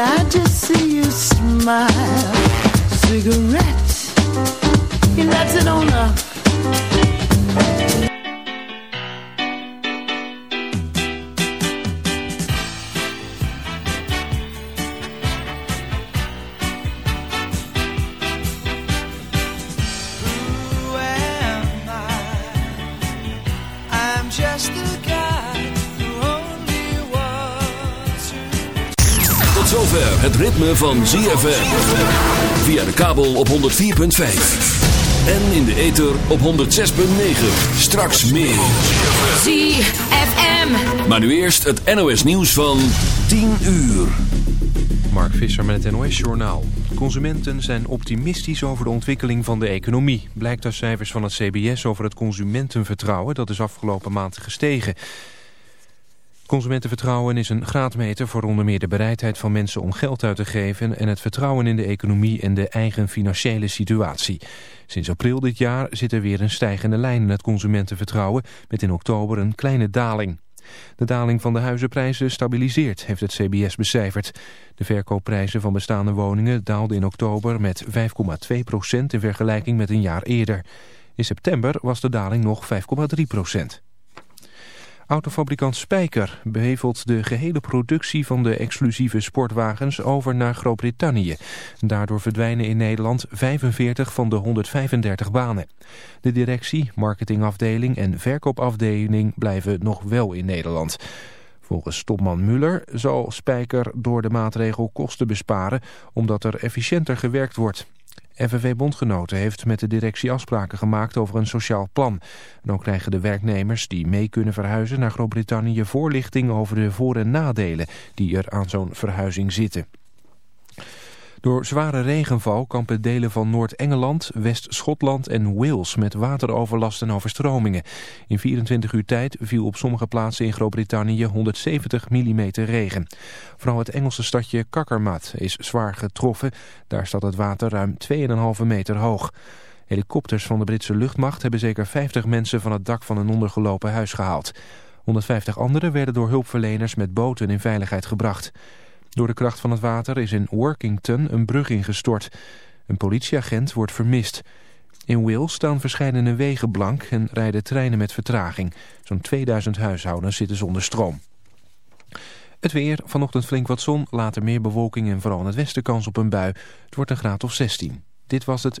I just see you smile. Cigarette, lets it on ritme van ZFM. Via de kabel op 104.5. En in de ether op 106.9. Straks meer. ZFM. Maar nu eerst het NOS nieuws van 10 uur. Mark Visser met het NOS Journaal. Consumenten zijn optimistisch over de ontwikkeling van de economie. Blijkt uit cijfers van het CBS over het consumentenvertrouwen. Dat is afgelopen maand gestegen. Consumentenvertrouwen is een graadmeter voor onder meer de bereidheid van mensen om geld uit te geven en het vertrouwen in de economie en de eigen financiële situatie. Sinds april dit jaar zit er weer een stijgende lijn in het consumentenvertrouwen met in oktober een kleine daling. De daling van de huizenprijzen stabiliseert, heeft het CBS becijferd. De verkoopprijzen van bestaande woningen daalden in oktober met 5,2% in vergelijking met een jaar eerder. In september was de daling nog 5,3 procent. Autofabrikant Spijker behevelt de gehele productie van de exclusieve sportwagens over naar Groot-Brittannië. Daardoor verdwijnen in Nederland 45 van de 135 banen. De directie, marketingafdeling en verkoopafdeling blijven nog wel in Nederland. Volgens topman Muller zal Spijker door de maatregel kosten besparen omdat er efficiënter gewerkt wordt. FNV-bondgenoten heeft met de directie afspraken gemaakt over een sociaal plan. Dan krijgen de werknemers die mee kunnen verhuizen naar Groot-Brittannië voorlichting over de voor- en nadelen die er aan zo'n verhuizing zitten. Door zware regenval kampen delen van Noord-Engeland, West-Schotland en Wales met wateroverlast en overstromingen. In 24 uur tijd viel op sommige plaatsen in Groot-Brittannië 170 mm regen. Vooral het Engelse stadje Kakkermat is zwaar getroffen. Daar staat het water ruim 2,5 meter hoog. Helikopters van de Britse luchtmacht hebben zeker 50 mensen van het dak van een ondergelopen huis gehaald. 150 anderen werden door hulpverleners met boten in veiligheid gebracht. Door de kracht van het water is in Workington een brug ingestort. Een politieagent wordt vermist. In Wales staan verschillende wegen blank en rijden treinen met vertraging. Zo'n 2000 huishoudens zitten zonder stroom. Het weer, vanochtend flink wat zon, later meer bewolking en vooral in het westen kans op een bui. Het wordt een graad of 16. Dit was het...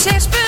ZFM.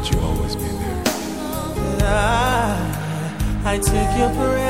but you always be there. I, I took your breath.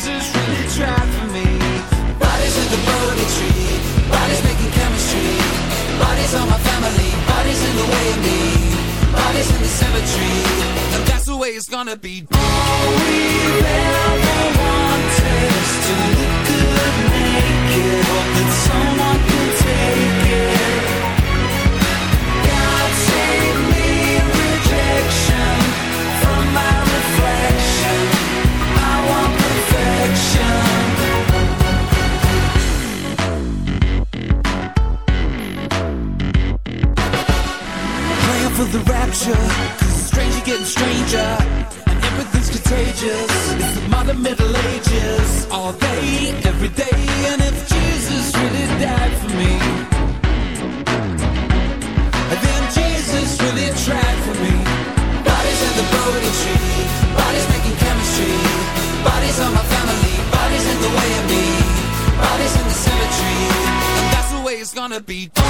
Jesus really tried for me. Bodies in the Bodhi tree, bodies making chemistry. Bodies on my family, bodies in the way of me. Bodies in the cemetery, and that's the way it's gonna be. All we've ever wanted is to look good naked. Hope that someone can take it. Bodies in the Bodhi tree, bodies wanna be.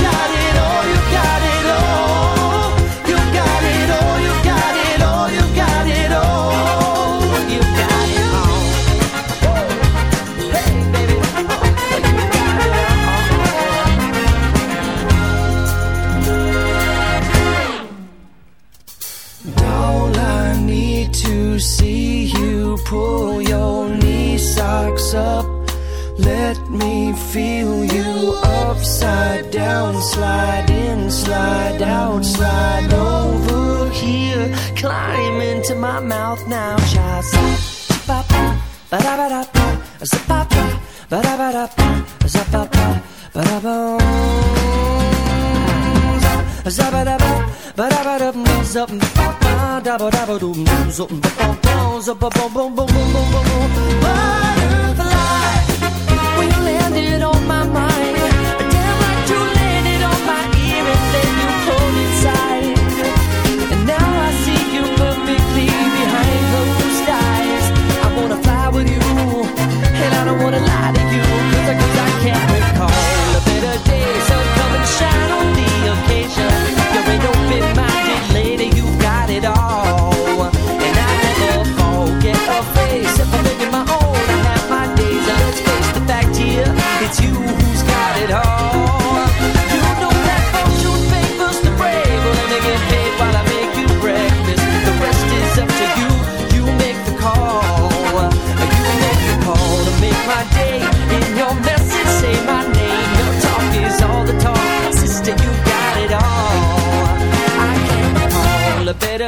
Butterfly, we landed on my mind. wanna lie to I, can't recall a better day, shine on the occasion. You're lady, You got it all. And I never forget a face, if I'm my own, I have my days, the fact it's you who's got it all.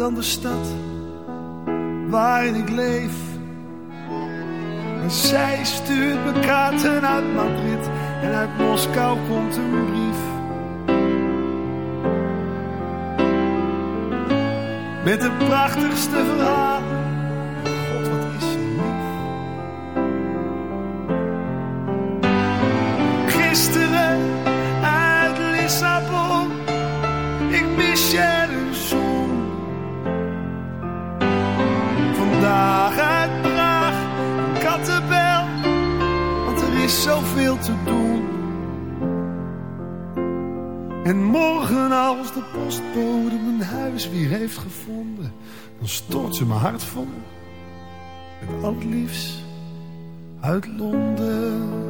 dan de stad waarin ik leef. En zij stuurt me kaarten uit Madrid en uit Moskou komt een brief. Met de prachtigste verhalen. Zoveel te doen. En morgen als de postbode mijn huis weer heeft gevonden, dan stort ze mijn hart vol met al het liefst uit Londen.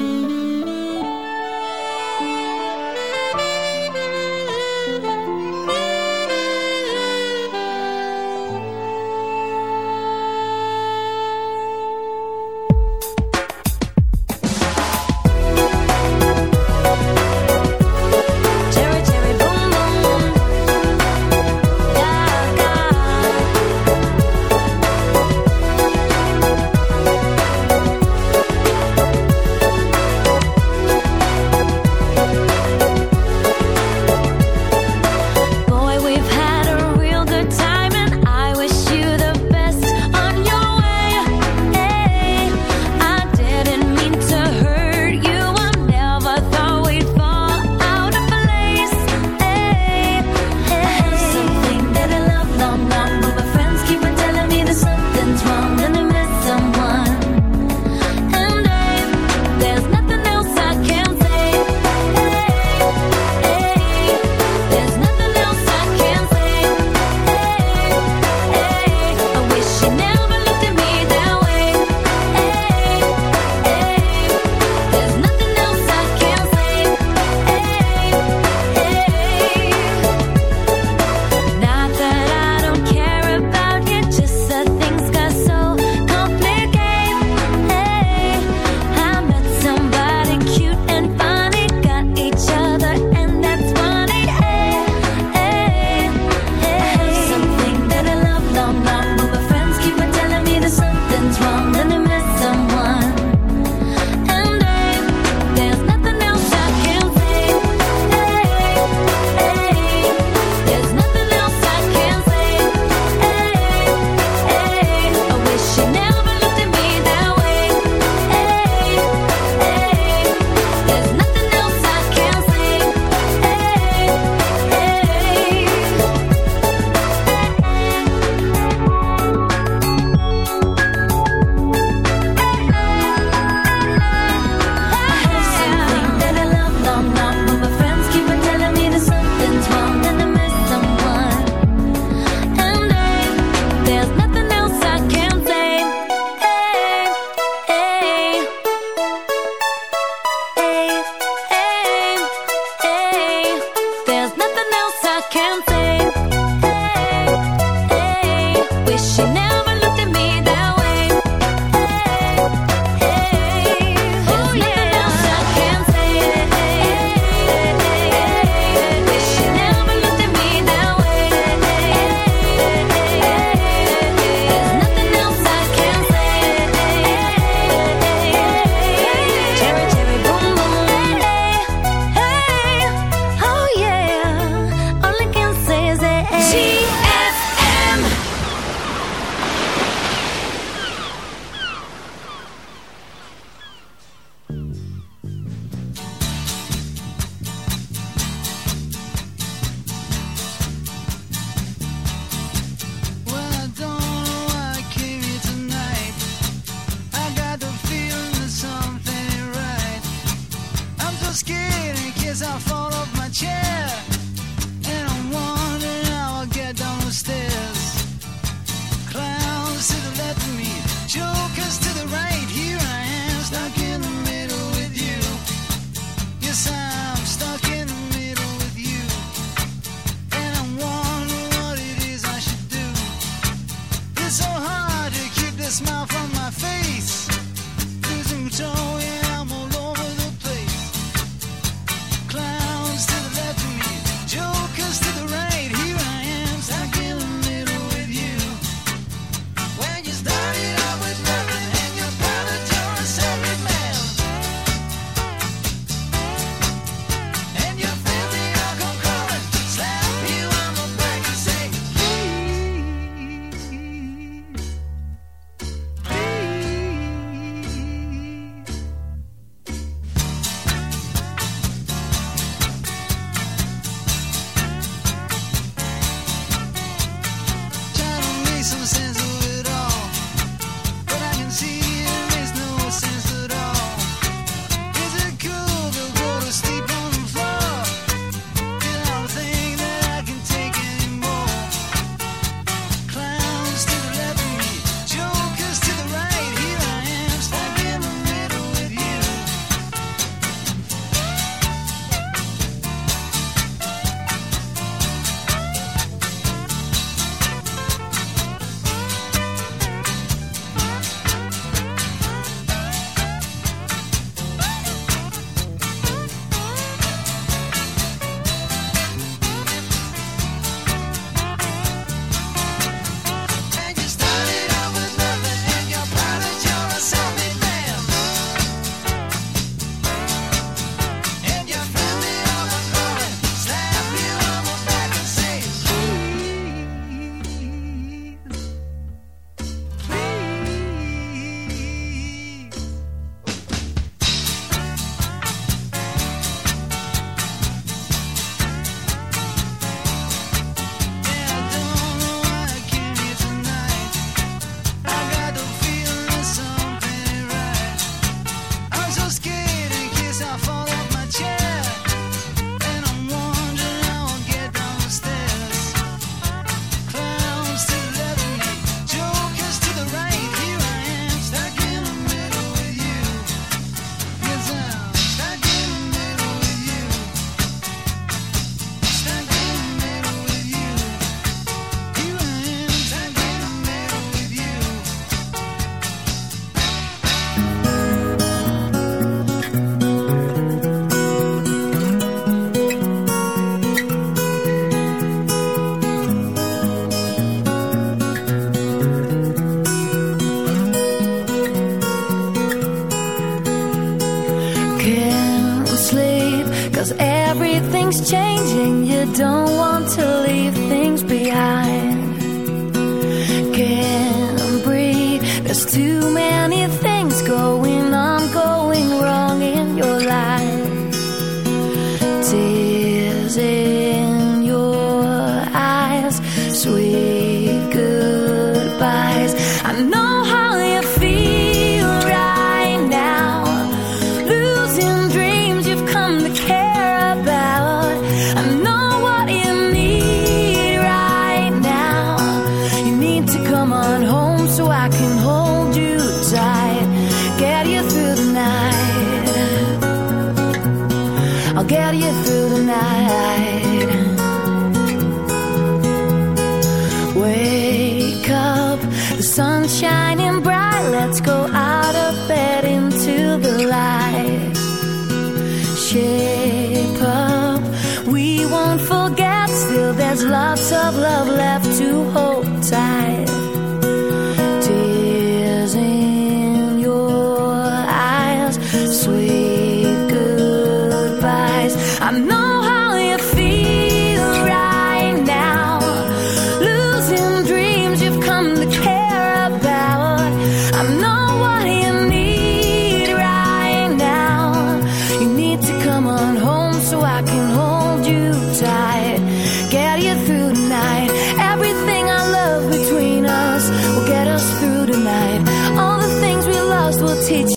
Changing. You don't want